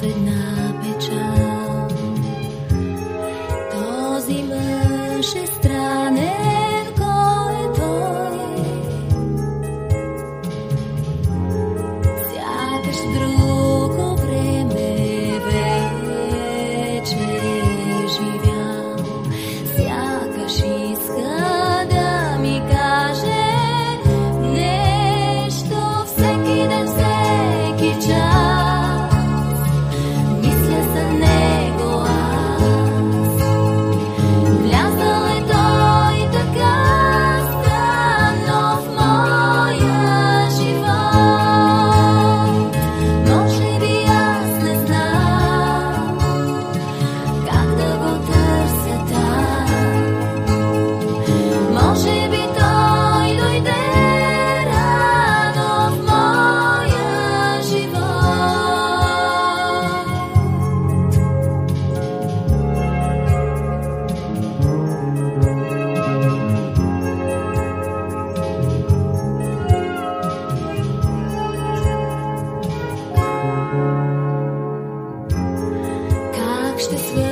posledná pečal. This.